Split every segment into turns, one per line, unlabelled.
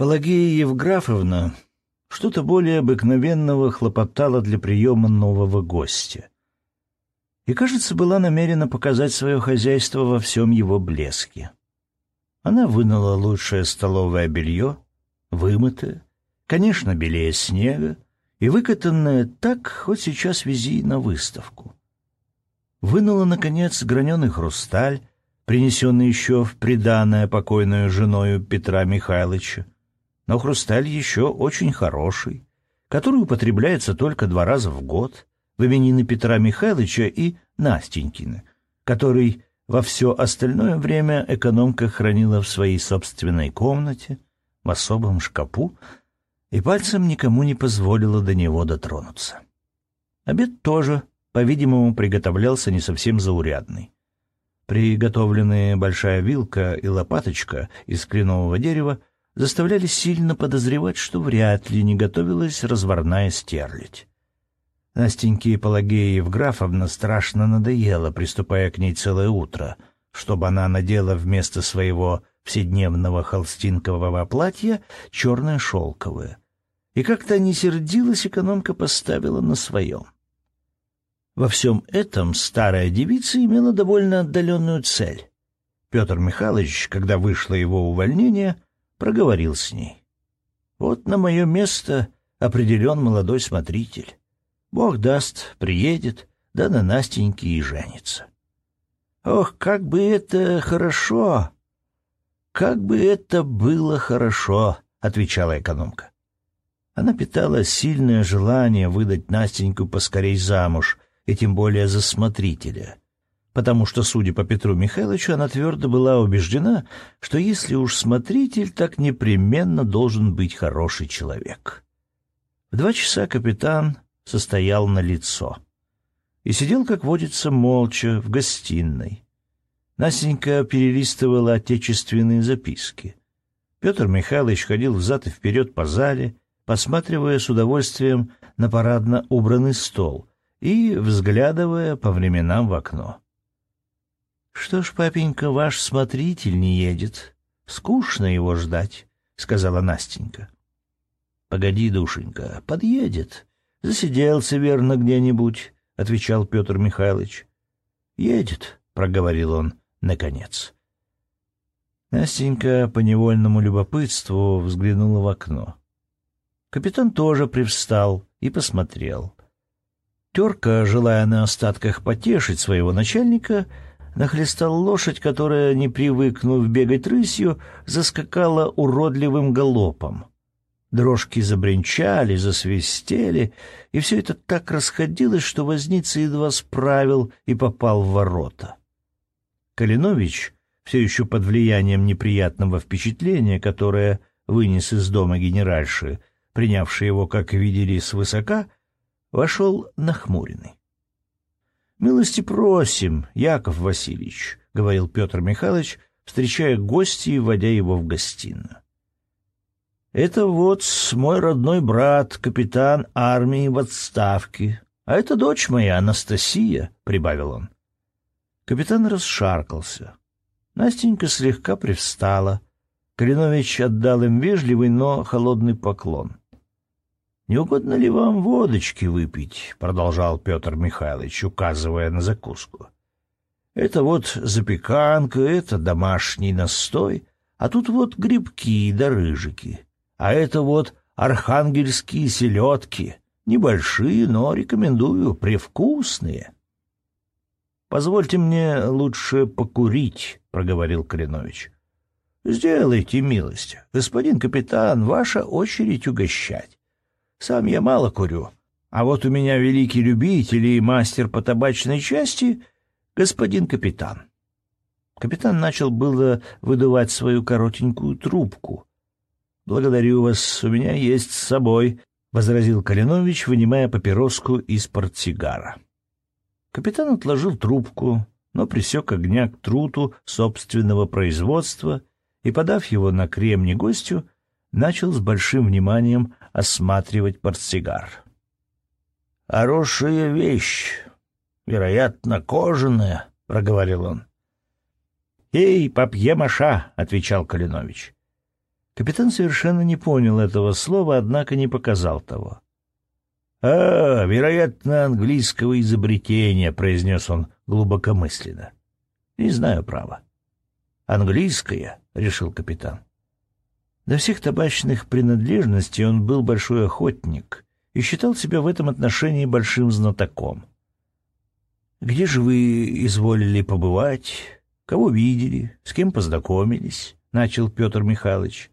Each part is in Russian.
Пелагея Евграфовна что-то более обыкновенного хлопотала для приема нового гостя. И, кажется, была намерена показать свое хозяйство во всем его блеске. Она вынула лучшее столовое белье, вымытое, конечно, белее снега, и выкатанное так, хоть сейчас вези на выставку. Вынула, наконец, граненый хрусталь, принесенный еще в приданное покойную женою Петра Михайловича, но хрусталь еще очень хороший, который употребляется только два раза в год, в именины Петра Михайловича и Настенькины, который во все остальное время экономка хранила в своей собственной комнате, в особом шкапу, и пальцем никому не позволила до него дотронуться. Обед тоже, по-видимому, приготовлялся не совсем заурядный. Приготовленные большая вилка и лопаточка из кленового дерева заставляли сильно подозревать, что вряд ли не готовилась разварная стерлядь. Настеньке Пелагея Евграфовна страшно надоело, приступая к ней целое утро, чтобы она надела вместо своего вседневного холстинкового платья черное шелковое. И как-то не сердилась, экономка поставила на своем. Во всем этом старая девица имела довольно отдаленную цель. Петр Михайлович, когда вышло его увольнение, проговорил с ней. «Вот на мое место определен молодой смотритель. Бог даст, приедет, да на Настеньке и женится». «Ох, как бы это хорошо! Как бы это было хорошо!» — отвечала экономка. Она питала сильное желание выдать Настеньку поскорей замуж, и тем более за смотрителя — потому что, судя по Петру Михайловичу, она твердо была убеждена, что если уж смотритель, так непременно должен быть хороший человек. В два часа капитан состоял на лицо и сидел, как водится, молча в гостиной. Настенька перелистывала отечественные записки. Петр Михайлович ходил взад и вперед по зале, посматривая с удовольствием на парадно убранный стол и взглядывая по временам в окно. — Что ж, папенька, ваш смотритель не едет. Скучно его ждать, — сказала Настенька. — Погоди, душенька, подъедет. Засиделся, верно, где-нибудь, — отвечал Петр Михайлович. — Едет, — проговорил он, наконец. Настенька по невольному любопытству взглянула в окно. Капитан тоже привстал и посмотрел. Терка, желая на остатках потешить своего начальника, — нахлестал лошадь, которая, не привыкнув бегать рысью, заскакала уродливым галопом. Дрожки забринчали, засвистели, и все это так расходилось, что возница едва справил и попал в ворота. Калинович, все еще под влиянием неприятного впечатления, которое вынес из дома генеральши, принявший его, как видели, свысока, вошел нахмуренный. «Милости просим, Яков Васильевич», — говорил Петр Михайлович, встречая гостя и вводя его в гостиную. «Это вот мой родной брат, капитан армии в отставке, а это дочь моя, Анастасия», — прибавил он. Капитан расшаркался. Настенька слегка привстала. Калинович отдал им вежливый, но холодный поклон. «Не угодно ли вам водочки выпить?» — продолжал Петр Михайлович, указывая на закуску. «Это вот запеканка, это домашний настой, а тут вот грибки да рыжики, а это вот архангельские селедки, небольшие, но, рекомендую, привкусные». «Позвольте мне лучше покурить», — проговорил Калинович. «Сделайте милость, господин капитан, ваша очередь угощать. Сам я мало курю, а вот у меня великий любитель и мастер по табачной части — господин капитан. Капитан начал было выдувать свою коротенькую трубку. «Благодарю вас, у меня есть с собой», — возразил Калинович, вынимая папироску из портсигара. Капитан отложил трубку, но присек огня к труту собственного производства и, подав его на кремни гостю, начал с большим вниманием осматривать портсигар. «Хорошая вещь, вероятно, кожаная», — проговорил он. «Эй, папье-маша», — отвечал Калинович. Капитан совершенно не понял этого слова, однако не показал того. «А, вероятно, английского изобретения», — произнес он глубокомысленно. «Не знаю, право». «Английское», — решил капитан. До всех табачных принадлежностей он был большой охотник и считал себя в этом отношении большим знатоком. «Где же вы изволили побывать? Кого видели? С кем познакомились?» — начал Петр Михайлович.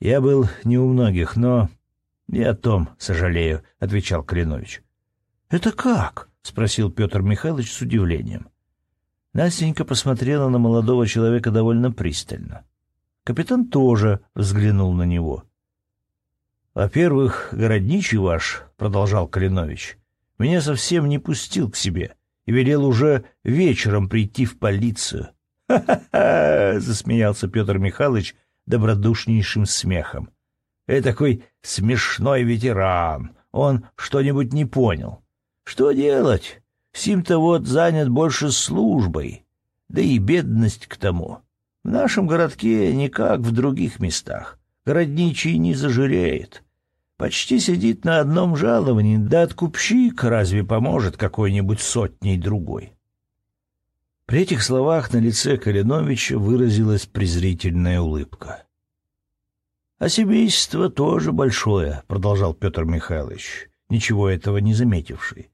«Я был не у многих, но не о том сожалею», — отвечал Калинович. «Это как?» — спросил Петр Михайлович с удивлением. Настенька посмотрела на молодого человека довольно пристально. Капитан тоже взглянул на него. «Во-первых, городничий ваш, — продолжал Калинович, — меня совсем не пустил к себе и велел уже вечером прийти в полицию». «Ха-ха-ха!» — засмеялся Петр Михайлович, — добродушнейшим смехом. «Это такой смешной ветеран. Он что-нибудь не понял. Что делать? Сим-то вот занят больше службой. Да и бедность к тому. В нашем городке не как в других местах. Городничий не зажиреет. Почти сидит на одном жаловании, да откупщик разве поможет какой-нибудь сотней другой?» При этих словах на лице Калиновича выразилась презрительная улыбка. «А семейство тоже большое», — продолжал Петр Михайлович, ничего этого не заметивший.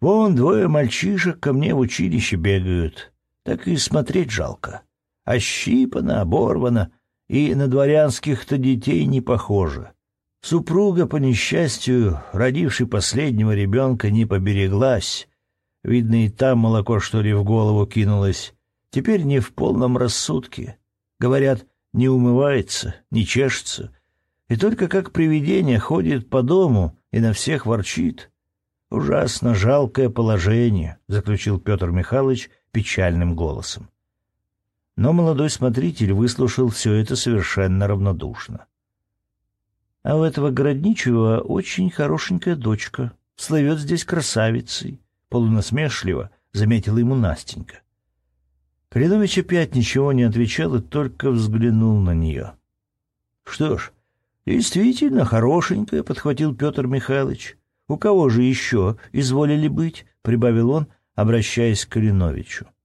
«Вон двое мальчишек ко мне в училище бегают, так и смотреть жалко. Ощипано, оборвано, и на дворянских-то детей не похоже. Супруга, по несчастью, родившей последнего ребенка, не побереглась, Видно, и там молоко, что ли, в голову кинулось. Теперь не в полном рассудке. Говорят, не умывается, не чешется. И только как привидение ходит по дому и на всех ворчит. Ужасно жалкое положение, — заключил Петр Михайлович печальным голосом. Но молодой смотритель выслушал все это совершенно равнодушно. А у этого городничего очень хорошенькая дочка, слывет здесь красавицей полунасмешливо заметила ему Настенька. Калинович опять ничего не отвечал и только взглянул на нее. — Что ж, действительно хорошенькая, — подхватил Петр Михайлович. — У кого же еще изволили быть? — прибавил он, обращаясь к Калиновичу. —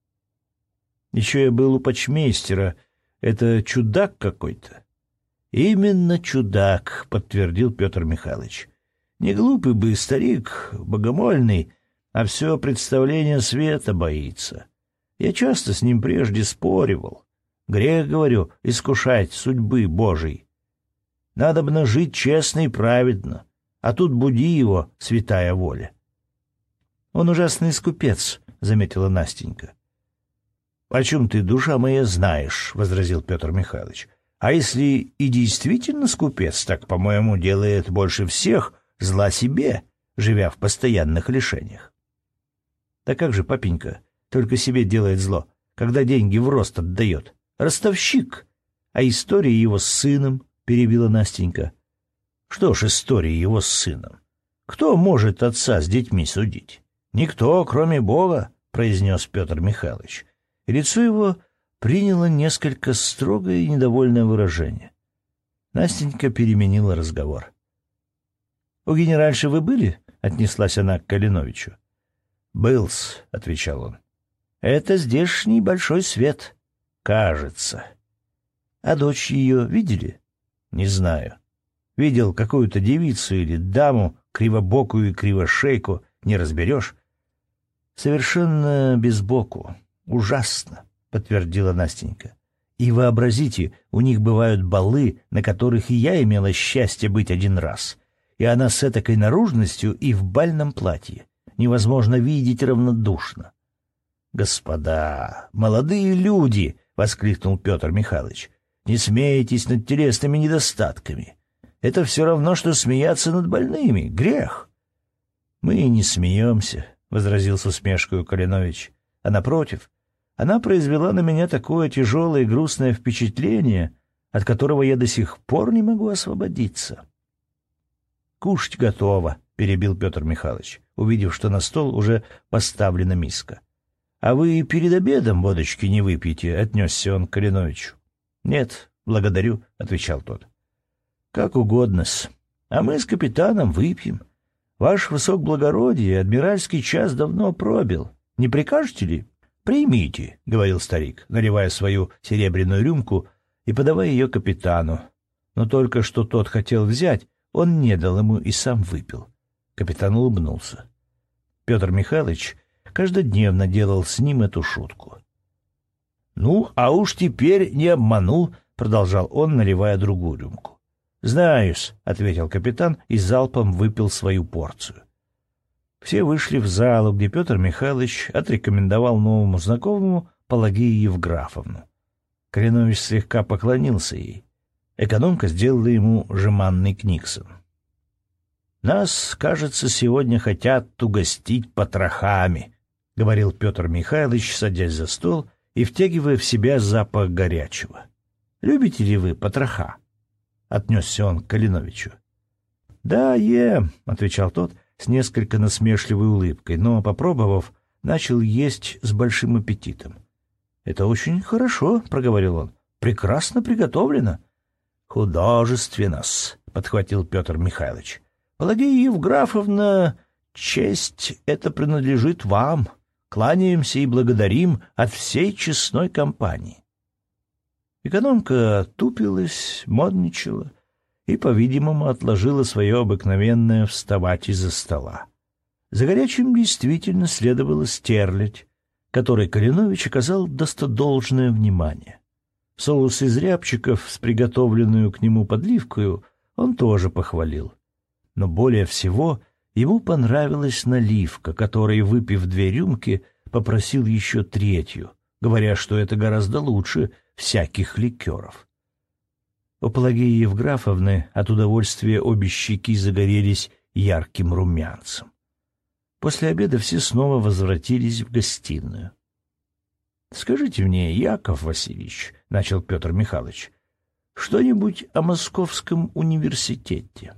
Еще я был у почмейстера. Это чудак какой-то. — Именно чудак, — подтвердил Петр Михайлович. — Не глупый бы старик, богомольный, — а все представление света боится. Я часто с ним прежде споривал. Грех, говорю, искушать судьбы Божией. Надо бы жить честно и праведно, а тут буди его, святая воля. — Он ужасный скупец, — заметила Настенька. — Почем ты, душа моя, знаешь, — возразил Петр Михайлович. — А если и действительно скупец, так, по-моему, делает больше всех зла себе, живя в постоянных лишениях. Да как же папенька только себе делает зло, когда деньги в рост отдает? Ростовщик! А история его с сыном, — перебила Настенька. Что ж история его с сыном? Кто может отца с детьми судить? Никто, кроме Бога, — произнес Петр Михайлович. Лицо его приняло несколько строгое и недовольное выражение. Настенька переменила разговор. — У генеральши вы были? — отнеслась она к Калиновичу. «Былс», — отвечал он. «Это здешний большой свет. Кажется. А дочь ее видели?» «Не знаю. Видел какую-то девицу или даму, кривобокую и кривошейку, не разберешь?» «Совершенно без боку. Ужасно», — подтвердила Настенька. «И вообразите, у них бывают балы, на которых и я имела счастье быть один раз. И она с этакой наружностью и в бальном платье невозможно видеть равнодушно. «Господа, молодые люди!» — воскликнул Петр Михайлович. «Не смейтесь над телесными недостатками. Это все равно, что смеяться над больными. Грех!» «Мы не смеемся», — возразил с усмешкой Калинович. «А напротив, она произвела на меня такое тяжелое и грустное впечатление, от которого я до сих пор не могу освободиться». «Кушать готово», — перебил Петр Михайлович, увидев, что на стол уже поставлена миска. — А вы перед обедом водочки не выпьете? — отнесся он к Калиновичу. — Нет, Благодарю, — отвечал тот. — Как угодно-с. А мы с капитаном выпьем. Ваш высокоблагородие адмиральский час давно пробил. Не прикажете ли? — Примите, — говорил старик, наливая свою серебряную рюмку и подавая ее капитану. Но только что тот хотел взять, он не дал ему и сам выпил. Капитан улыбнулся. Петр Михайлович каждодневно делал с ним эту шутку. — Ну, а уж теперь не обманул, — продолжал он, наливая другую рюмку. — Знаюсь, — ответил капитан и залпом выпил свою порцию. Все вышли в залу, где Петр Михайлович отрекомендовал новому знакомому Палагию Евграфовну. Коренович слегка поклонился ей. Экономка сделала ему жеманный книксон. «Нас, кажется, сегодня хотят угостить потрохами», — говорил Петр Михайлович, садясь за стол и втягивая в себя запах горячего. «Любите ли вы потроха?» — отнесся он к Калиновичу. «Да, ем», — отвечал тот с несколько насмешливой улыбкой, но, попробовав, начал есть с большим аппетитом. «Это очень хорошо», — проговорил он. «Прекрасно приготовлено». «Художественно-с», — подхватил Петр Михайлович. «Пелагея Евграфовна, честь это принадлежит вам. Кланяемся и благодарим от всей честной компании». Экономка тупилась, модничала и, по-видимому, отложила свое обыкновенное вставать из-за стола. За горячим действительно следовало стерлить, которой Калинович оказал достодолжное внимание. Соус из рябчиков с приготовленную к нему подливкою он тоже похвалил. Но более всего ему понравилась наливка, которой, выпив две рюмки, попросил еще третью, говоря, что это гораздо лучше всяких ликеров. У Пелагеи Евграфовны от удовольствия обе щеки загорелись ярким румянцем. После обеда все снова возвратились в гостиную. Скажите мне, Яков Васильевич, — начал Петр Михайлович, — что-нибудь о Московском университете?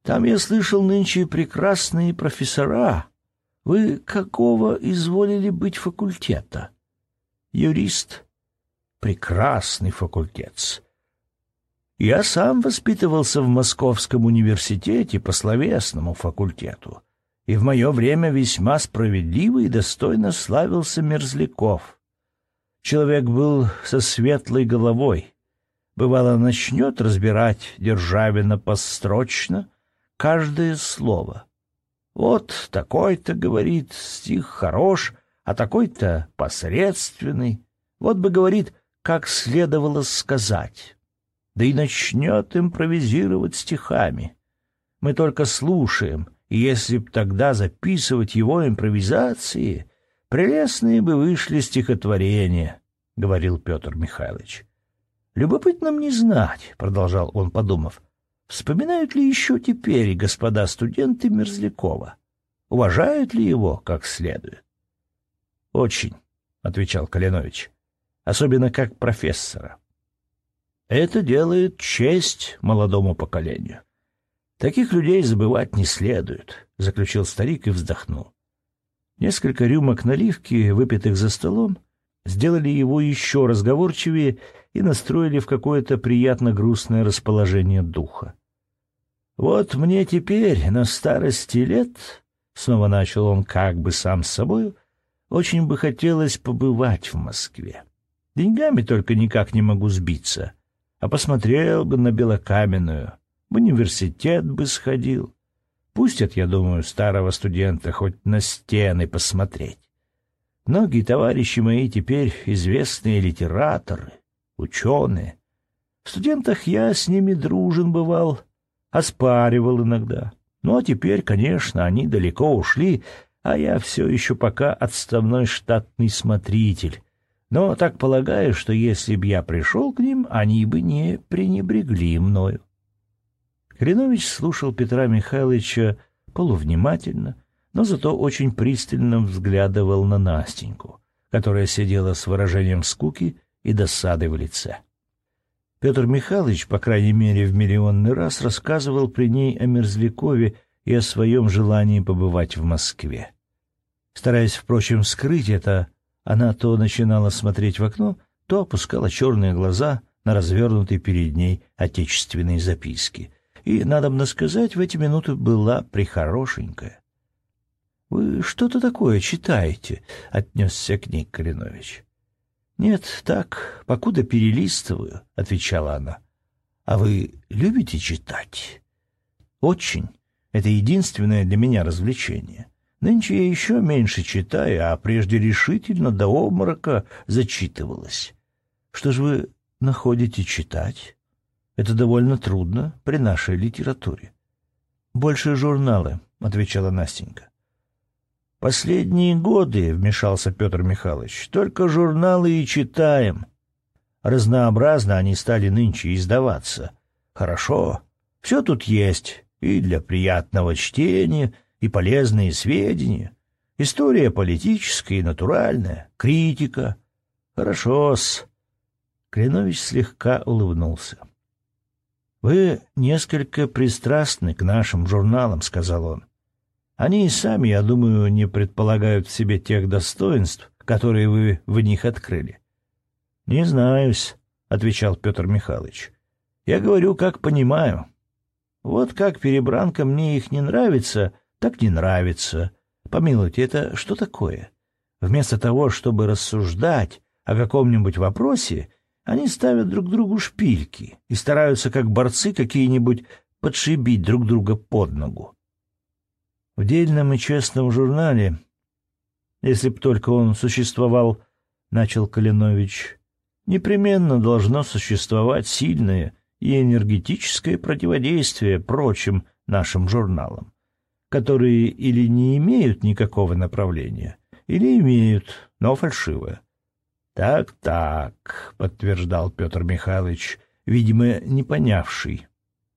Там я слышал нынче прекрасные профессора. Вы какого изволили быть факультета? Юрист. Прекрасный факультет. Я сам воспитывался в Московском университете по словесному факультету и в мое время весьма справедливо и достойно славился Мерзляков. Человек был со светлой головой. Бывало, начнет разбирать Державина построчно каждое слово. Вот такой-то, говорит, стих хорош, а такой-то посредственный. Вот бы, говорит, как следовало сказать. Да и начнет импровизировать стихами. Мы только слушаем — и если б тогда записывать его импровизации, прелестные бы вышли стихотворения, — говорил Петр Михайлович. — Любопытно мне знать, — продолжал он, подумав, — вспоминают ли еще теперь господа студенты Мерзлякова? Уважают ли его как следует? — Очень, — отвечал Калинович, — особенно как профессора. Это делает честь молодому поколению. Таких людей забывать не следует, — заключил старик и вздохнул. Несколько рюмок наливки, выпитых за столом, сделали его еще разговорчивее и настроили в какое-то приятно грустное расположение духа. «Вот мне теперь, на старости лет, — снова начал он как бы сам с собою, — очень бы хотелось побывать в Москве. Деньгами только никак не могу сбиться, а посмотрел бы на Белокаменную, в университет бы сходил. Пустят, я думаю, старого студента хоть на стены посмотреть. Многие товарищи мои теперь известные литераторы, ученые. В студентах я с ними дружен бывал, оспаривал иногда. Ну, а теперь, конечно, они далеко ушли, а я все еще пока отставной штатный смотритель. Но так полагаю, что если б я пришел к ним, они бы не пренебрегли мною. Коренович слушал Петра Михайловича полувнимательно, но зато очень пристально взглядывал на Настеньку, которая сидела с выражением скуки и досады в лице. Петр Михайлович, по крайней мере, в миллионный раз рассказывал при ней о Мерзлякове и о своем желании побывать в Москве. Стараясь, впрочем, скрыть это, она то начинала смотреть в окно, то опускала черные глаза на развернутой перед ней отечественной записке. И, надо сказать, в эти минуты была прихорошенькая. — Вы что-то такое читаете? — отнесся к ней Калинович. — Нет, так, покуда перелистываю, — отвечала она. — А вы любите читать? — Очень. Это единственное для меня развлечение. Нынче я еще меньше читаю, а прежде решительно до обморока зачитывалась. Что же вы находите читать? Это довольно трудно при нашей литературе. Больше журналы, отвечала Настенька. Последние годы, вмешался Петр Михайлович, только журналы и читаем. Разнообразно они стали нынче издаваться. Хорошо, все тут есть, и для приятного чтения, и полезные сведения, история политическая и натуральная, критика. Хорошо-с. Кленович слегка улыбнулся. «Вы несколько пристрастны к нашим журналам», — сказал он. «Они и сами, я думаю, не предполагают в себе тех достоинств, которые вы в них открыли». «Не знаюсь», — отвечал Петр Михайлович. «Я говорю, как понимаю. Вот как перебранка мне их не нравится, так не нравится. Помилуйте, это что такое? Вместо того, чтобы рассуждать о каком-нибудь вопросе, они ставят друг другу шпильки и стараются, как борцы какие-нибудь, подшибить друг друга под ногу. В дельном и честном журнале, если б только он существовал, начал Калинович, непременно должно существовать сильное и энергетическое противодействие прочим нашим журналам, которые или не имеют никакого направления, или имеют, но фальшивое. «Так, так», — подтверждал Петр Михайлович, видимо, не понявший,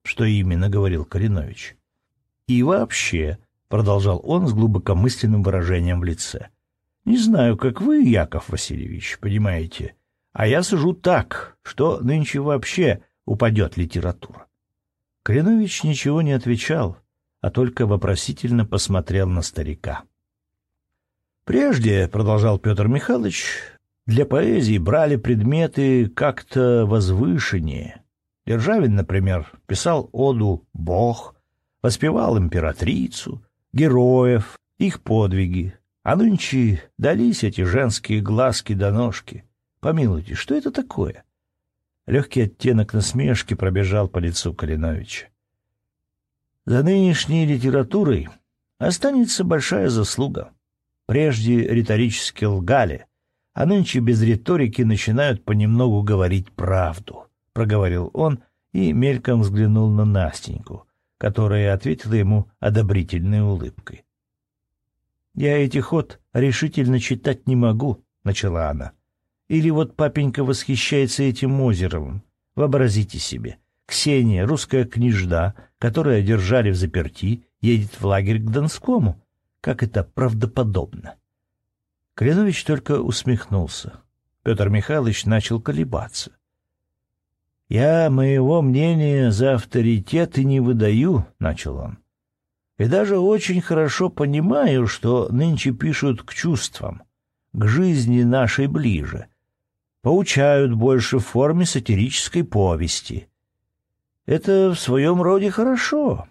что именно говорил Калинович. «И вообще», — продолжал он с глубокомысленным выражением в лице, — «не знаю, как вы, Яков Васильевич, понимаете, а я сужу так, что нынче вообще упадет литература». Калинович ничего не отвечал, а только вопросительно посмотрел на старика. «Прежде», — продолжал Петр Михайлович, для поэзии брали предметы как-то возвышеннее. Державин, например, писал оду «Бог», воспевал императрицу, героев, их подвиги. А нынче дались эти женские глазки до ножки. Помилуйте, что это такое? Легкий оттенок насмешки пробежал по лицу Калиновича. За нынешней литературой останется большая заслуга. Прежде риторически лгали, а нынче без риторики начинают понемногу говорить правду, — проговорил он и мельком взглянул на Настеньку, которая ответила ему одобрительной улыбкой. — Я этих ход решительно читать не могу, — начала она. — Или вот папенька восхищается этим Озеровым. Вообразите себе, Ксения, русская княжда, которая держали в заперти, едет в лагерь к Донскому. Как это правдоподобно! — Калинович только усмехнулся. Петр Михайлович начал колебаться. «Я моего мнения за авторитет и не выдаю», — начал он. «И даже очень хорошо понимаю, что нынче пишут к чувствам, к жизни нашей ближе, поучают больше в форме сатирической повести. Это в своем роде хорошо.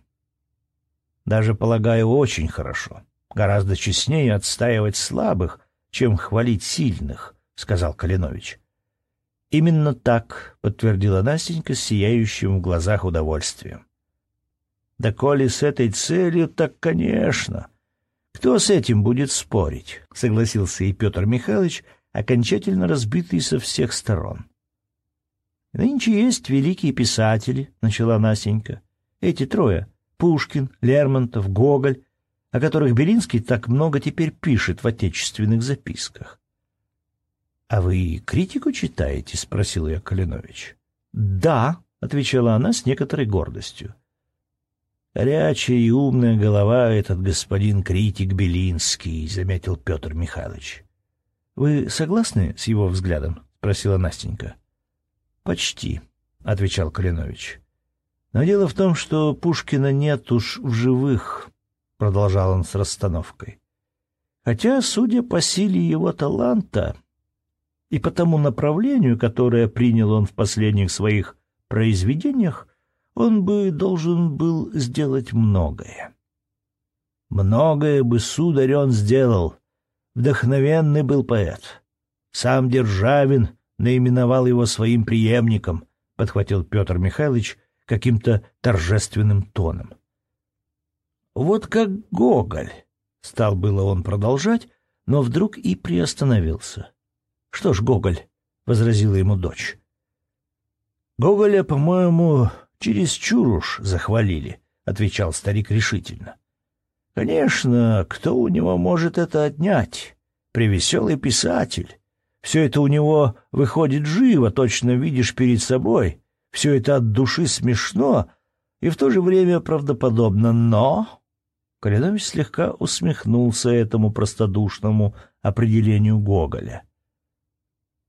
Даже, полагаю, очень хорошо. Гораздо честнее отстаивать слабых, чем хвалить сильных, — сказал Калинович. — Именно так, — подтвердила Настенька с сияющим в глазах удовольствием. — Да коли с этой целью, так, конечно. Кто с этим будет спорить? — согласился и Петр Михайлович, окончательно разбитый со всех сторон. — Нынче есть великие писатели, — начала Настенька. — Эти трое — Пушкин, Лермонтов, Гоголь о которых Белинский так много теперь пишет в отечественных записках. — А вы критику читаете? — спросил я Калинович. — Да, — отвечала она с некоторой гордостью. — Горячая и умная голова этот господин критик Белинский, — заметил Петр Михайлович. — Вы согласны с его взглядом? — спросила Настенька. — Почти, — отвечал Калинович. — Но дело в том, что Пушкина нет уж в живых. — продолжал он с расстановкой. «Хотя, судя по силе его таланта, и по тому направлению, которое принял он в последних своих произведениях, он бы должен был сделать многое. Многое бы, сударь, он сделал. Вдохновенный был поэт. Сам Державин наименовал его своим преемником, — подхватил Петр Михайлович каким-то торжественным тоном. Вот как Гоголь. Стал было он продолжать, но вдруг и приостановился. — Что ж, Гоголь, — возразила ему дочь. — Гоголя, по-моему, чересчур уж захвалили, — отвечал старик решительно. — Конечно, кто у него может это отнять? Превеселый писатель. Все это у него выходит живо, точно видишь перед собой. Все это от души смешно и в то же время правдоподобно, но Калинович слегка усмехнулся этому простодушному определению Гоголя.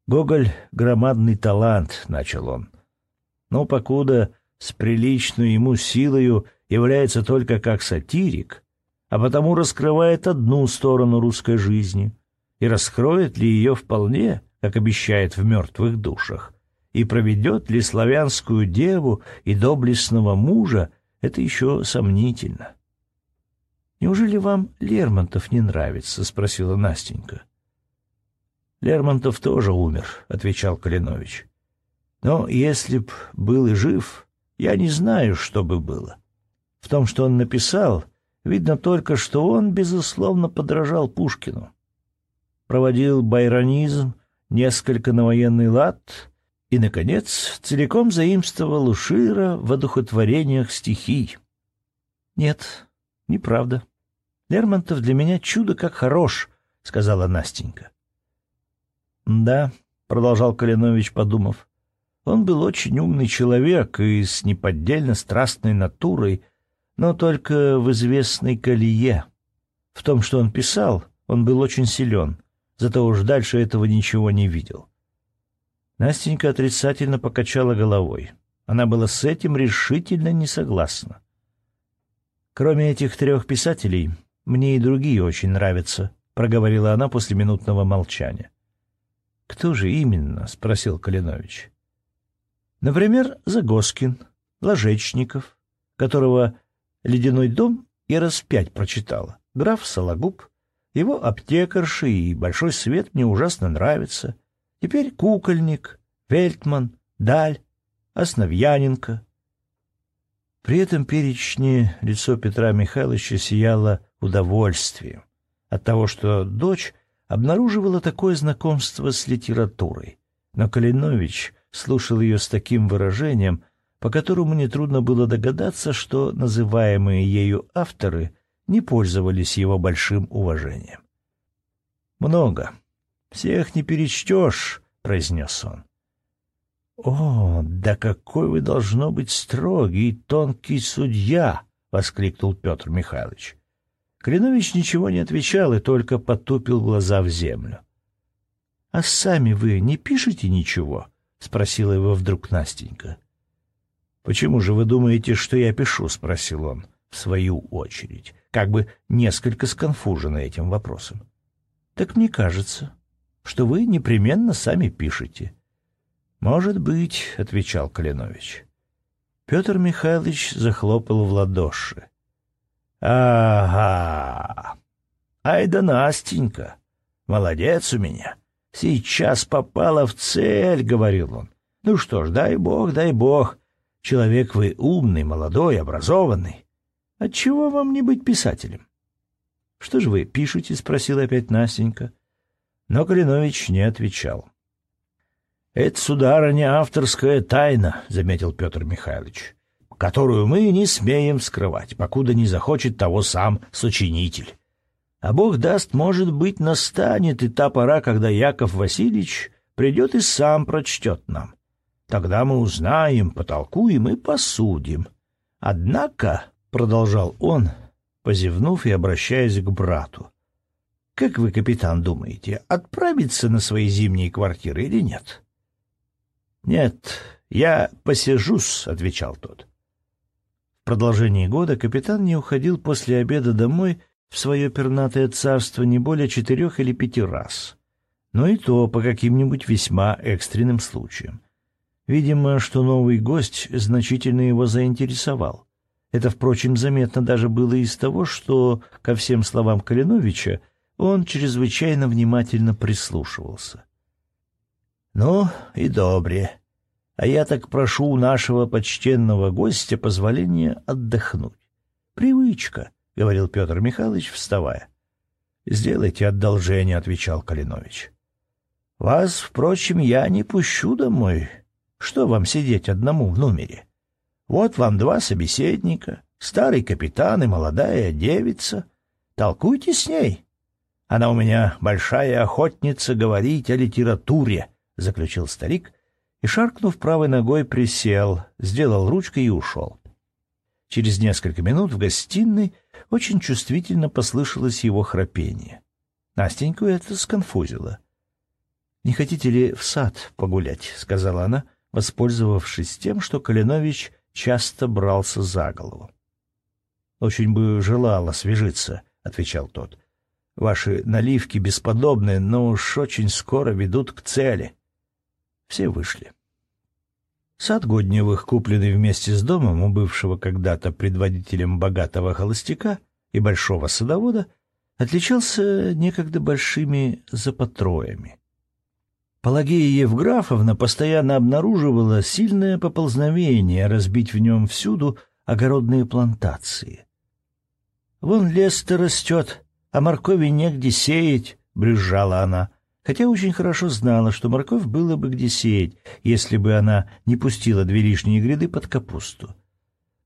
«Гоголь — громадный талант», — начал он. «Но покуда с приличной ему силою является только как сатирик, а потому раскрывает одну сторону русской жизни, и раскроет ли ее вполне, как обещает в мертвых душах, и проведет ли славянскую деву и доблестного мужа, это еще сомнительно. Неужели вам Лермонтов не нравится? — спросила Настенька. — Лермонтов тоже умер, — отвечал Калинович. — Но если б был и жив, я не знаю, что бы было. В том, что он написал, видно только, что он, безусловно, подражал Пушкину. Проводил байронизм, несколько на военный лад и, наконец, целиком заимствовал у Шира в одухотворениях стихий. Нет, неправда. Лермонтов для меня чудо как хорош, — сказала Настенька. — Да, — продолжал Калинович, подумав, — он был очень умный человек и с неподдельно страстной натурой, но только в известной колее. В том, что он писал, он был очень силен, зато уж дальше этого ничего не видел. Настенька отрицательно покачала головой. Она была с этим решительно не согласна. Кроме этих трех писателей, мне и другие очень нравятся, — проговорила она после минутного молчания. — Кто же именно? — спросил Калинович. — Например, Загоскин, Ложечников, которого «Ледяной дом» я раз пять прочитала, граф Сологуб, его аптекарши и большой свет мне ужасно нравятся. Теперь кукольник, Вельтман, Даль, Основьяненко. При этом перечне лицо Петра Михайловича сияло удовольствием от того, что дочь обнаруживала такое знакомство с литературой. Но Калинович слушал ее с таким выражением, по которому нетрудно было догадаться, что называемые ею авторы не пользовались его большим уважением. «Много. Всех не перечтешь», — произнес он. «О, да какой вы должно быть строгий и тонкий судья!» — воскликнул Петр Михайлович. Калинович ничего не отвечал и только потупил глаза в землю. — А сами вы не пишете ничего? — спросила его вдруг Настенька. — Почему же вы думаете, что я пишу? — спросил он в свою очередь, как бы несколько сконфуженно этим вопросом. — Так мне кажется, что вы непременно сами пишете. — Может быть, — отвечал Калинович. Петр Михайлович захлопал в ладоши. Ага. Ай да Настенька. Молодец у меня. Сейчас попала в цель, говорил он. Ну что ж, дай бог, дай бог. Человек вы умный, молодой, образованный. Отчего вам не быть писателем? Что же вы пишете? спросила опять Настенька. Но Калинович не отвечал. Это, сударыня, авторская тайна, заметил Петр Михайлович которую мы не смеем скрывать, покуда не захочет того сам сочинитель. А Бог даст, может быть, настанет и та пора, когда Яков Васильевич придет и сам прочтет нам. Тогда мы узнаем, потолкуем и посудим. Однако, — продолжал он, позевнув и обращаясь к брату, — как вы, капитан, думаете, отправиться на свои зимние квартиры или нет? — Нет, я посижусь, — отвечал тот продолжении года капитан не уходил после обеда домой в свое пернатое царство не более четырех или пяти раз. но и то по каким-нибудь весьма экстренным случаям. Видимо, что новый гость значительно его заинтересовал. Это, впрочем, заметно даже было из того, что ко всем словам Калиновича он чрезвычайно внимательно прислушивался. «Ну и добре. А я так прошу у нашего почтенного гостя позволения отдохнуть. Привычка», — говорил Петр Михайлович, вставая. «Сделайте одолжение», — отвечал Калинович. «Вас, впрочем, я не пущу домой. Что вам сидеть одному в номере? Вот вам два собеседника, старый капитан и молодая девица. Толкуйте с ней. Она у меня большая охотница говорить о литературе, — заключил старик и, шаркнув правой ногой, присел, сделал ручкой и ушел. Через несколько минут в гостиной очень чувствительно послышалось его храпение. Настеньку это сконфузило. — Не хотите ли в сад погулять? — сказала она, воспользовавшись тем, что Калинович часто брался за голову. — Очень бы желал освежиться, — отвечал тот. — Ваши наливки бесподобны, но уж очень скоро ведут к цели. Все вышли. Сад Годневых, купленный вместе с домом у бывшего когда-то предводителем богатого холостяка и большого садовода, отличался некогда большими запотроями. Пелагея Евграфовна постоянно обнаруживала сильное поползновение разбить в нем всюду огородные плантации. «Вон лес-то растет, а моркови негде сеять», — брюзжала она, хотя очень хорошо знала, что морковь было бы где сеять, если бы она не пустила две лишние гряды под капусту.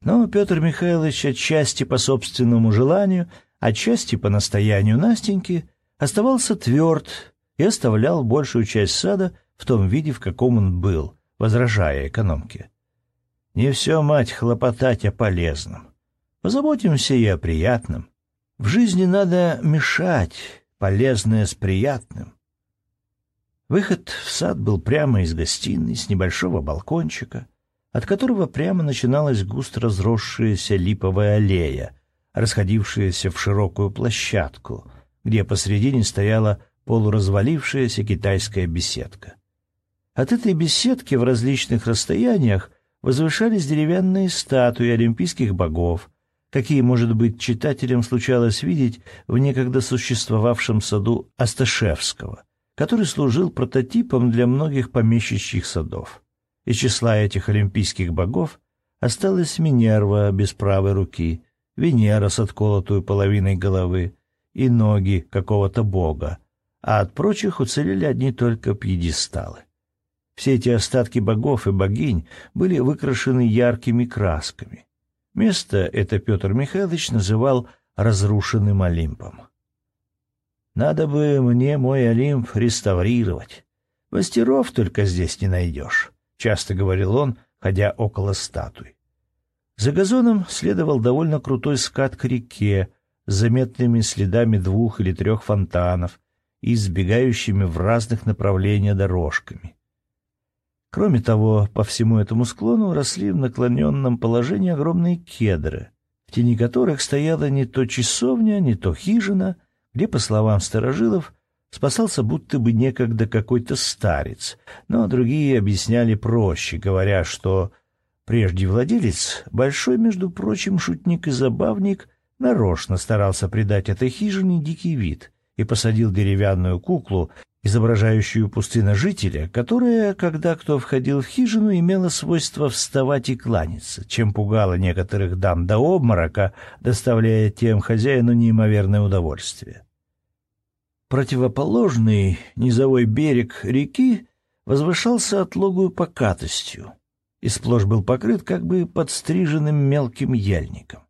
Но Петр Михайлович отчасти по собственному желанию, отчасти по настоянию Настеньки оставался тверд и оставлял большую часть сада в том виде, в каком он был, возражая экономке. «Не все, мать, хлопотать о полезном. Позаботимся и о приятном. В жизни надо мешать полезное с приятным». Выход в сад был прямо из гостиной, с небольшого балкончика, от которого прямо начиналась густо разросшаяся липовая аллея, расходившаяся в широкую площадку, где посредине стояла полуразвалившаяся китайская беседка. От этой беседки в различных расстояниях возвышались деревянные статуи олимпийских богов, какие, может быть, читателям случалось видеть в некогда существовавшем саду Асташевского, который служил прототипом для многих помещичьих садов. Из числа этих олимпийских богов осталась Минерва без правой руки, Венера с отколотой половиной головы и ноги какого-то бога, а от прочих уцелели одни только пьедесталы. Все эти остатки богов и богинь были выкрашены яркими красками. Место это Петр Михайлович называл разрушенным Олимпом. «Надо бы мне мой Олимп реставрировать. Мастеров только здесь не найдешь», — часто говорил он, ходя около статуй. За газоном следовал довольно крутой скат к реке с заметными следами двух или трех фонтанов, и сбегающими в разных направлениях дорожками. Кроме того, по всему этому склону росли в наклоненном положении огромные кедры, в тени которых стояла не то часовня, не то хижина, где, по словам старожилов, спасался будто бы некогда какой-то старец, но другие объясняли проще, говоря, что прежде владелец, большой, между прочим, шутник и забавник, нарочно старался придать этой хижине дикий вид, и посадил деревянную куклу, изображающую пустыножителя, которая, когда кто входил в хижину, имела свойство вставать и кланяться, чем пугало некоторых дам до обморока, доставляя тем хозяину неимоверное удовольствие. Противоположный низовой берег реки возвышался отлогую покатостью и сплошь был покрыт как бы подстриженным мелким ельником.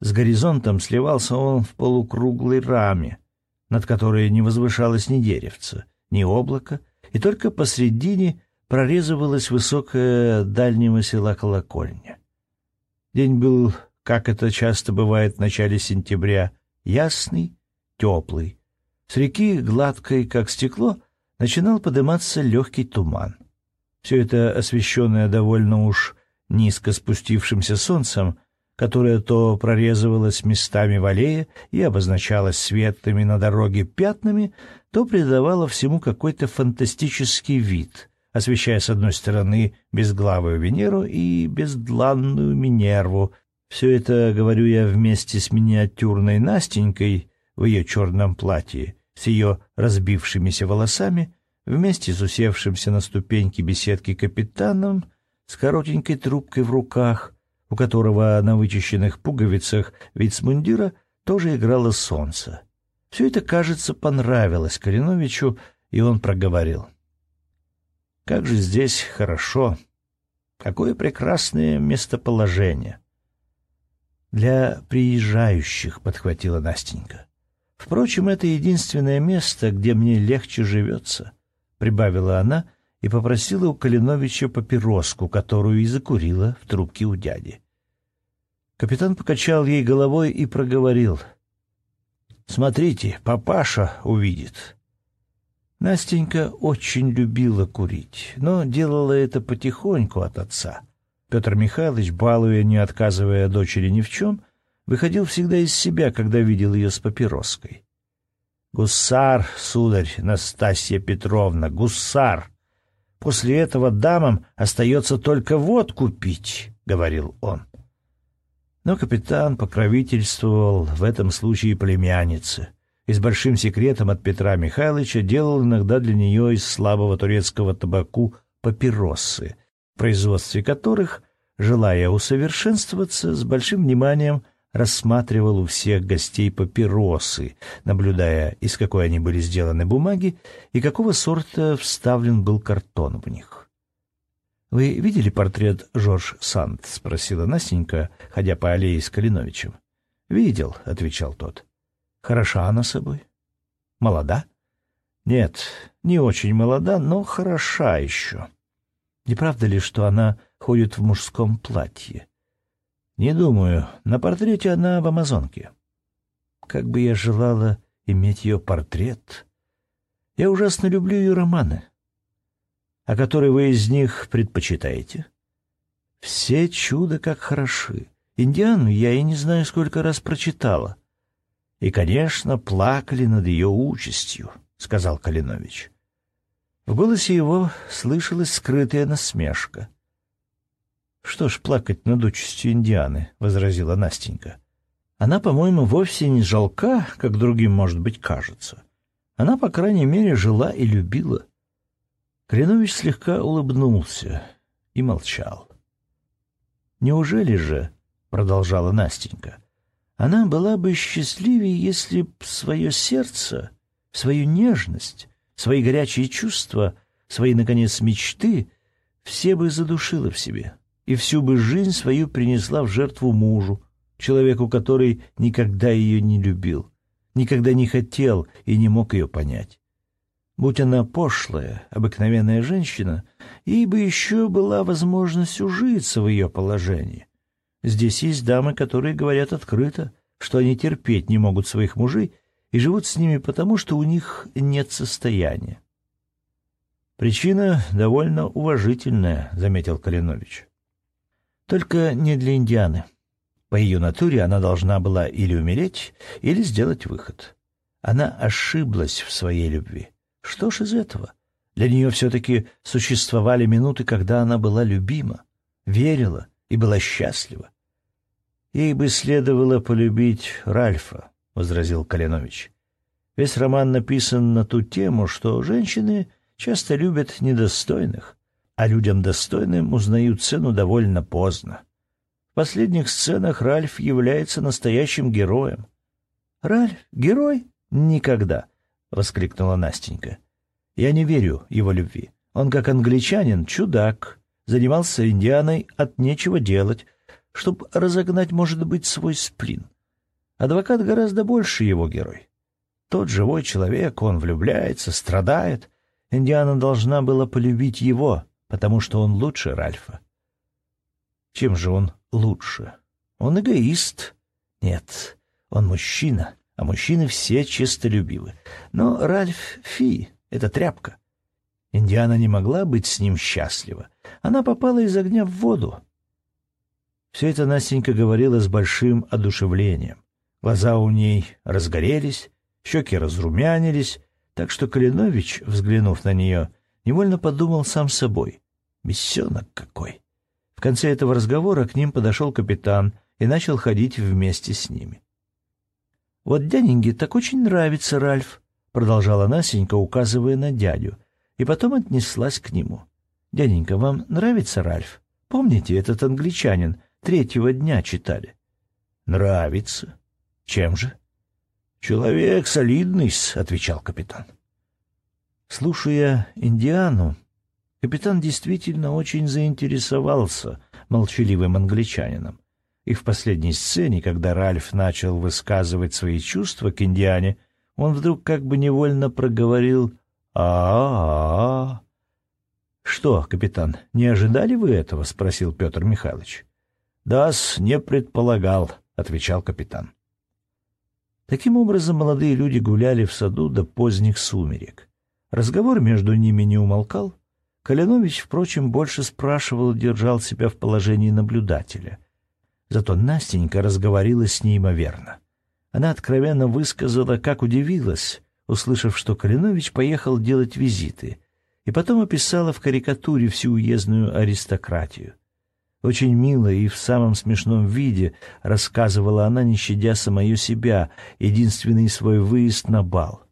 С горизонтом сливался он в полукруглой раме, над которой не возвышалось ни деревца, ни облака, и только посредине прорезывалась высокая дальнего села колокольня. День был, как это часто бывает в начале сентября, ясный, теплый. С реки, гладкой, как стекло, начинал подниматься легкий туман. Все это, освещенное довольно уж низко спустившимся солнцем, которая то прорезывалась местами в аллее и обозначалась светлыми на дороге пятнами, то придавала всему какой-то фантастический вид, освещая с одной стороны безглавую Венеру и бездланную Минерву. Все это говорю я вместе с миниатюрной Настенькой в ее черном платье, с ее разбившимися волосами, вместе с усевшимся на ступеньки беседки капитаном, с коротенькой трубкой в руках, у которого на вычищенных пуговицах вицмундира тоже играло солнце. Все это, кажется, понравилось Калиновичу, и он проговорил. «Как же здесь хорошо! Какое прекрасное местоположение!» «Для приезжающих», — подхватила Настенька. «Впрочем, это единственное место, где мне легче живется», — прибавила она и попросила у Калиновича папироску, которую и закурила в трубке у дяди. Капитан покачал ей головой и проговорил — Смотрите, папаша увидит. Настенька очень любила курить, но делала это потихоньку от отца. Петр Михайлович, балуя, не отказывая дочери ни в чем, выходил всегда из себя, когда видел ее с папироской. «Гусар, сударь, Настасья Петровна, гусар! После этого дамам остается только водку пить», — говорил он. Но капитан покровительствовал в этом случае племяннице и с большим секретом от Петра Михайловича делал иногда для нее из слабого турецкого табаку папиросы, в производстве которых, желая усовершенствоваться, с большим вниманием рассматривал у всех гостей папиросы, наблюдая, из какой они были сделаны бумаги и какого сорта вставлен был картон в них. «Вы видели портрет Жорж Санд?» — спросила Настенька, ходя по аллее с Калиновичем. «Видел», — отвечал тот. «Хороша она собой?» «Молода?» «Нет, не очень молода, но хороша еще». «Не правда ли, что она ходит в мужском платье?» «Не думаю. На портрете она в Амазонке». «Как бы я желала иметь ее портрет!» «Я ужасно люблю ее романы а который вы из них предпочитаете? Все чудо как хороши. Индиану я и не знаю, сколько раз прочитала. И, конечно, плакали над ее участью, — сказал Калинович. В голосе его слышалась скрытая насмешка. — Что ж плакать над участью Индианы, — возразила Настенька. — Она, по-моему, вовсе не жалка, как другим, может быть, кажется. Она, по крайней мере, жила и любила. Калинович слегка улыбнулся и молчал. «Неужели же, — продолжала Настенька, — она была бы счастливее, если б свое сердце, свою нежность, свои горячие чувства, свои, наконец, мечты все бы задушила в себе и всю бы жизнь свою принесла в жертву мужу, человеку, который никогда ее не любил, никогда не хотел и не мог ее понять. Будь она пошлая, обыкновенная женщина, ей бы еще была возможность ужиться в ее положении. Здесь есть дамы, которые говорят открыто, что они терпеть не могут своих мужей и живут с ними потому, что у них нет состояния. «Причина довольно уважительная», — заметил Калинович. «Только не для Индианы. По ее натуре она должна была или умереть, или сделать выход. Она ошиблась в своей любви. Что ж из этого? Для нее все-таки существовали минуты, когда она была любима, верила и была счастлива. «Ей бы следовало полюбить Ральфа», — возразил Калинович. «Весь роман написан на ту тему, что женщины часто любят недостойных, а людям достойным узнают цену довольно поздно. В последних сценах Ральф является настоящим героем». «Ральф? Герой? Никогда!» — воскликнула Настенька. «Я не верю его любви. Он, как англичанин, чудак. Занимался Индианой от нечего делать, чтобы разогнать, может быть, свой сплин. Адвокат гораздо больше его герой. Тот живой человек, он влюбляется, страдает. Индиана должна была полюбить его, потому что он лучше Ральфа. Чем же он лучше? Он эгоист. Нет, он мужчина а мужчины все честолюбивы. Но Ральф Фи — это тряпка. Индиана не могла быть с ним счастлива. Она попала из огня в воду. Все это Настенька говорила с большим одушевлением. Глаза у ней разгорелись, щеки разрумянились, так что Калинович, взглянув на нее, невольно подумал сам собой. Бесенок какой! В конце этого разговора к ним подошел капитан и начал ходить вместе с ними. «Вот дяденьке так очень нравится Ральф», — продолжала Насенька, указывая на дядю, и потом отнеслась к нему. «Дяденька, вам нравится Ральф? Помните, этот англичанин третьего дня читали?» «Нравится. Чем же?» «Человек солидный», — отвечал капитан. Слушая Индиану, капитан действительно очень заинтересовался молчаливым англичанином. И в последней сцене, когда Ральф начал высказывать свои чувства к Индиане, он вдруг как бы невольно проговорил а а. «Что, капитан, не ожидали вы этого?» — спросил Петр Михайлович. «Да-с, не предполагал», — отвечал капитан. Таким образом, молодые люди гуляли в саду до поздних сумерек. Разговор между ними не умолкал. Калинович, впрочем, больше спрашивал и держал себя в положении наблюдателя. Зато Настенька разговорила с неимоверно. Она откровенно высказала, как удивилась, услышав, что Калинович поехал делать визиты, и потом описала в карикатуре всю уездную аристократию. Очень мило и в самом смешном виде рассказывала она, не щадя самое себя, единственный свой выезд на бал.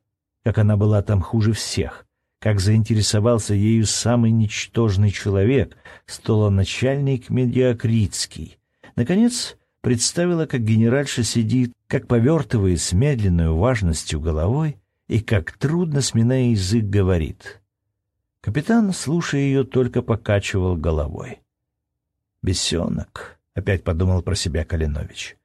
Как она была там хуже всех, как заинтересовался ею самый ничтожный человек, столоначальник Медиакритский. Наконец, представила, как генеральша сидит, как повертывает с медленной важностью головой и как трудно, сминая язык, говорит. Капитан, слушая ее, только покачивал головой. «Бесенок», — опять подумал про себя Калинович.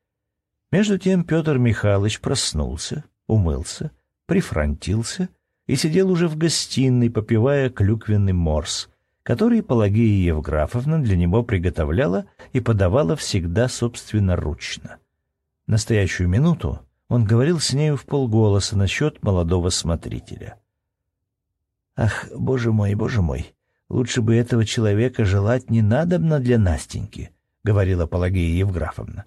Между тем Петр Михайлович проснулся, умылся, прифронтился и сидел уже в гостиной, попивая клюквенный морс, который Пелагея Евграфовна для него приготовляла и подавала всегда собственноручно. Настоящую минуту он говорил с нею в полголоса насчет молодого смотрителя. «Ах, боже мой, боже мой, лучше бы этого человека желать не надобно для Настеньки», — говорила Пелагея Евграфовна.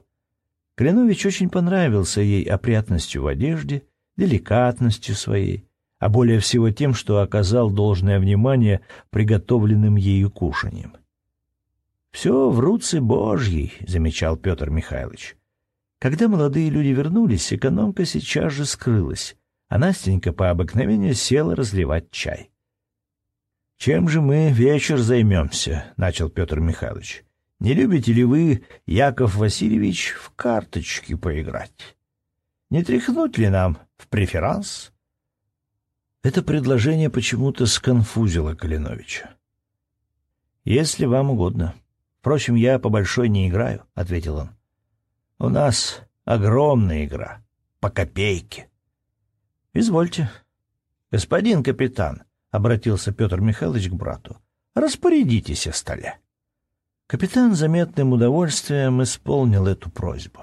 Кленович очень понравился ей опрятностью в одежде, деликатностью своей, а более всего тем, что оказал должное внимание приготовленным ею кушаньям. «Все в руце Божьей», — замечал Петр Михайлович. Когда молодые люди вернулись, экономка сейчас же скрылась, а Настенька по обыкновению села разливать чай. «Чем же мы вечер займемся?» — начал Петр Михайлович. «Не любите ли вы, Яков Васильевич, в карточки поиграть? Не тряхнуть ли нам в преферанс?» Это предложение почему-то сконфузило Калиновича. «Если вам угодно. Впрочем, я по большой не играю», — ответил он. «У нас огромная игра. По копейке». «Извольте». «Господин капитан», — обратился Петр Михайлович к брату, — «распорядитесь о столе». Капитан заметным удовольствием исполнил эту просьбу.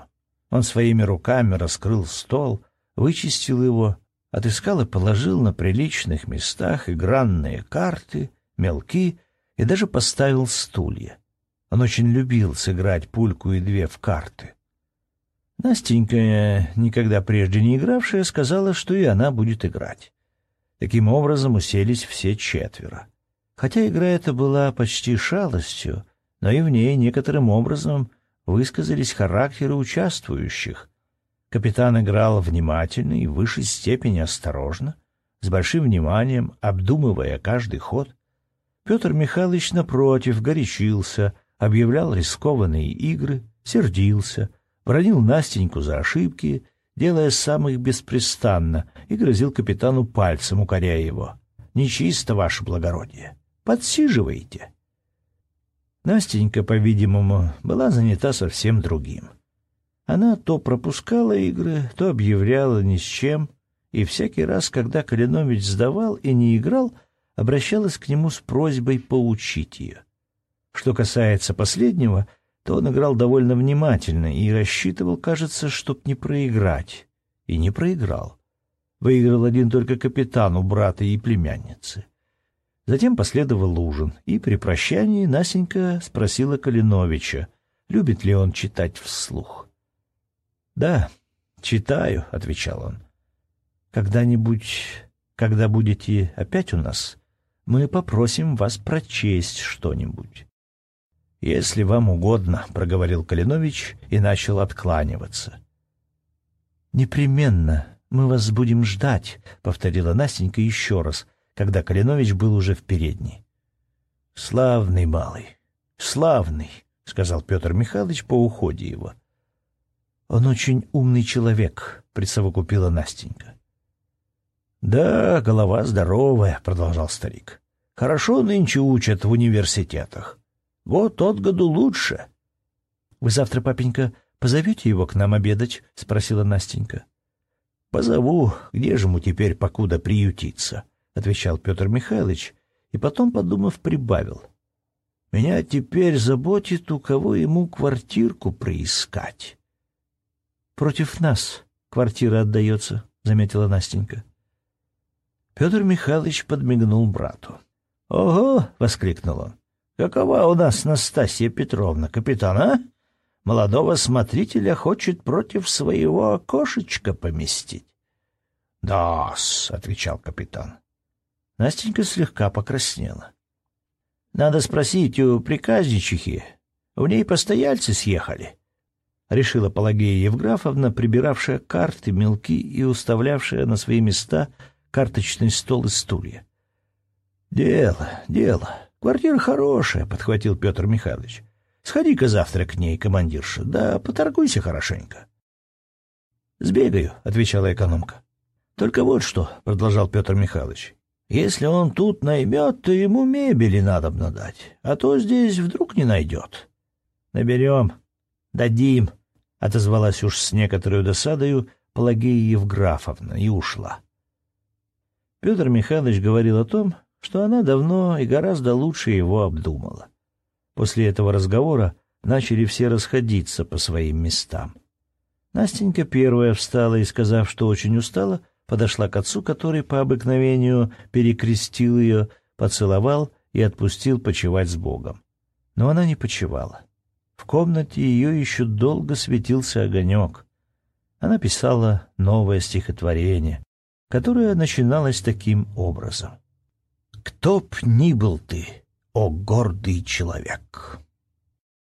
Он своими руками раскрыл стол, вычистил его отыскал и положил на приличных местах игранные карты, мелки и даже поставил стулья. Он очень любил сыграть пульку и две в карты. Настенька, никогда прежде не игравшая, сказала, что и она будет играть. Таким образом уселись все четверо. Хотя игра эта была почти шалостью, но и в ней некоторым образом высказались характеры участвующих, Капитан играл внимательно и в высшей степени осторожно, с большим вниманием, обдумывая каждый ход. Петр Михайлович, напротив, горячился, объявлял рискованные игры, сердился, бронил Настеньку за ошибки, делая сам их беспрестанно, и грозил капитану пальцем, укоряя его. «Нечисто, ваше благородие! Подсиживайте!» Настенька, по-видимому, была занята совсем другим — она то пропускала игры, то объявляла ни с чем, и всякий раз, когда Калинович сдавал и не играл, обращалась к нему с просьбой поучить ее. Что касается последнего, то он играл довольно внимательно и рассчитывал, кажется, чтоб не проиграть. И не проиграл. Выиграл один только капитан у брата и племянницы. Затем последовал ужин, и при прощании Насенька спросила Калиновича, любит ли он читать вслух. «Да, читаю», — отвечал он. «Когда-нибудь, когда будете опять у нас, мы попросим вас прочесть что-нибудь». «Если вам угодно», — проговорил Калинович и начал откланиваться. «Непременно мы вас будем ждать», — повторила Настенька еще раз, когда Калинович был уже в передней. «Славный малый, славный», — сказал Петр Михайлович по уходе его. «Он очень умный человек», — присовокупила Настенька. «Да, голова здоровая», — продолжал старик. «Хорошо нынче учат в университетах. Вот от году лучше». «Вы завтра, папенька, позовете его к нам обедать?» — спросила Настенька. «Позову. Где же ему теперь покуда приютиться?» — отвечал Петр Михайлович, и потом, подумав, прибавил. «Меня теперь заботит, у кого ему квартирку приискать». «Против нас квартира отдается», — заметила Настенька. Петр Михайлович подмигнул брату. «Ого!» — воскликнул он. «Какова у нас Настасья Петровна, капитан, а? Молодого смотрителя хочет против своего окошечка поместить». «Да-с», — отвечал капитан. Настенька слегка покраснела. «Надо спросить у приказничихи. У ней постояльцы съехали», — решила Пелагея Евграфовна, прибиравшая карты, мелки и уставлявшая на свои места карточный стол и стулья. «Дело, дело. Квартира хорошая», — подхватил Петр Михайлович. «Сходи-ка завтра к ней, командирша, да поторгуйся хорошенько». «Сбегаю», — отвечала экономка. «Только вот что», — продолжал Петр Михайлович, если он тут наймет, то ему мебели надо дать, а то здесь вдруг не найдет. — Наберем, дадим, — отозвалась уж с некоторой досадою Пелагея Евграфовна и ушла. Петр Михайлович говорил о том, что она давно и гораздо лучше его обдумала. После этого разговора начали все расходиться по своим местам. Настенька первая встала и, сказав, что очень устала, — подошла к отцу, который по обыкновению перекрестил ее, поцеловал и отпустил почевать с Богом. Но она не почевала. В комнате ее еще долго светился огонек. Она писала новое стихотворение, которое начиналось таким образом. «Кто б ни был ты, о гордый человек!»